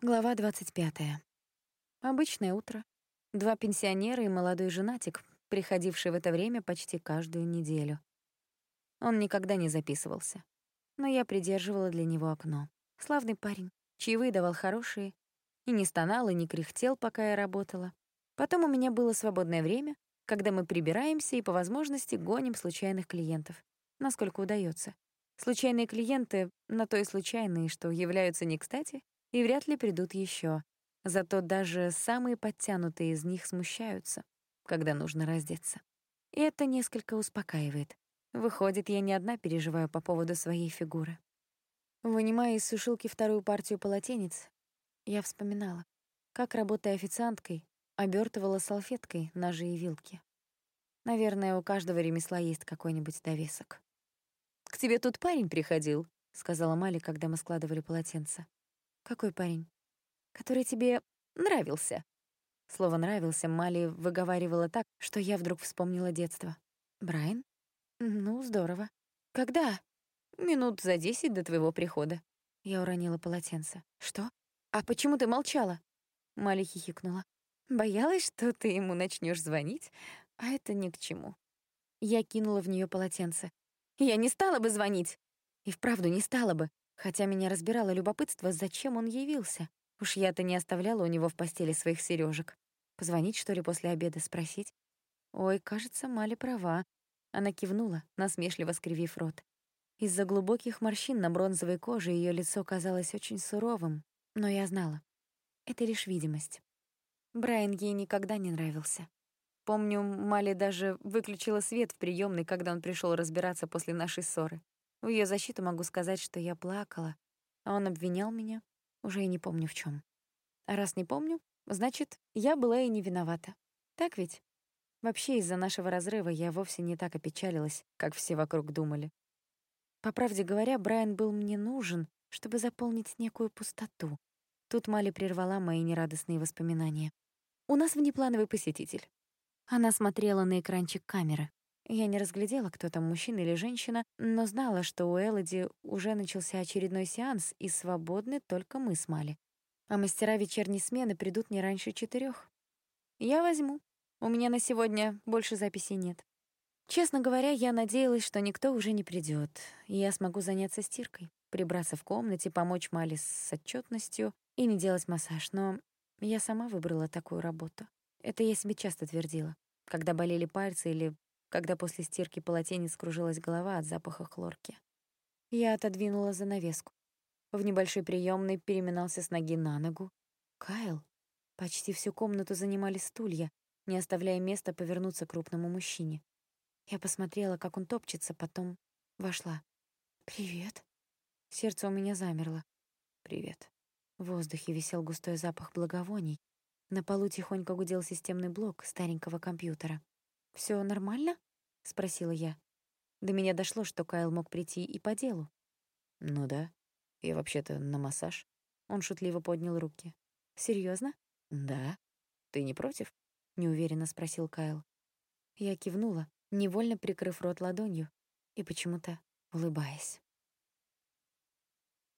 Глава 25. Обычное утро. Два пенсионера и молодой женатик, приходивший в это время почти каждую неделю. Он никогда не записывался, но я придерживала для него окно. Славный парень, чаевые давал хорошие, и не стонал, и не кряхтел, пока я работала. Потом у меня было свободное время, когда мы прибираемся и по возможности гоним случайных клиентов, насколько удается. Случайные клиенты на то и случайные, что являются не кстати и вряд ли придут еще. Зато даже самые подтянутые из них смущаются, когда нужно раздеться. И это несколько успокаивает. Выходит, я не одна переживаю по поводу своей фигуры. Вынимая из сушилки вторую партию полотенец, я вспоминала, как, работая официанткой, обертывала салфеткой ножи и вилки. Наверное, у каждого ремесла есть какой-нибудь довесок. «К тебе тут парень приходил», — сказала Мали, когда мы складывали полотенце. «Какой парень?» «Который тебе нравился». Слово «нравился» Мали выговаривала так, что я вдруг вспомнила детство. «Брайан? Ну, здорово. Когда?» «Минут за десять до твоего прихода». Я уронила полотенце. «Что? А почему ты молчала?» Мали хихикнула. «Боялась, что ты ему начнешь звонить, а это ни к чему». Я кинула в нее полотенце. «Я не стала бы звонить!» И вправду не стала бы. Хотя меня разбирало любопытство, зачем он явился. Уж я-то не оставляла у него в постели своих сережек. Позвонить, что ли, после обеда, спросить? Ой, кажется, Мали права. Она кивнула, насмешливо скривив рот. Из-за глубоких морщин на бронзовой коже ее лицо казалось очень суровым, но я знала. Это лишь видимость. Брайан ей никогда не нравился. Помню, Мали даже выключила свет в приемной, когда он пришел разбираться после нашей ссоры. В ее защиту могу сказать, что я плакала, а он обвинял меня, уже и не помню в чем. А раз не помню, значит, я была и не виновата. Так ведь? Вообще, из-за нашего разрыва я вовсе не так опечалилась, как все вокруг думали. По правде говоря, Брайан был мне нужен, чтобы заполнить некую пустоту. Тут Мали прервала мои нерадостные воспоминания. «У нас внеплановый посетитель». Она смотрела на экранчик камеры. Я не разглядела, кто там, мужчина или женщина, но знала, что у Элоди уже начался очередной сеанс, и свободны только мы с Мали. А мастера вечерней смены придут не раньше четырех. Я возьму. У меня на сегодня больше записей нет. Честно говоря, я надеялась, что никто уже не придет, и я смогу заняться стиркой, прибраться в комнате, помочь Мали с отчетностью и не делать массаж, но я сама выбрала такую работу. Это я себе часто твердила, когда болели пальцы или когда после стирки полотенец кружилась голова от запаха хлорки. Я отодвинула занавеску. В небольшой приёмной переминался с ноги на ногу. Кайл. Почти всю комнату занимали стулья, не оставляя места повернуться крупному мужчине. Я посмотрела, как он топчется, потом вошла. «Привет». Сердце у меня замерло. «Привет». В воздухе висел густой запах благовоний. На полу тихонько гудел системный блок старенького компьютера. Все нормально?» — спросила я. До меня дошло, что Кайл мог прийти и по делу. «Ну да. Я вообще-то на массаж». Он шутливо поднял руки. Серьезно? «Да. Ты не против?» — неуверенно спросил Кайл. Я кивнула, невольно прикрыв рот ладонью и почему-то улыбаясь.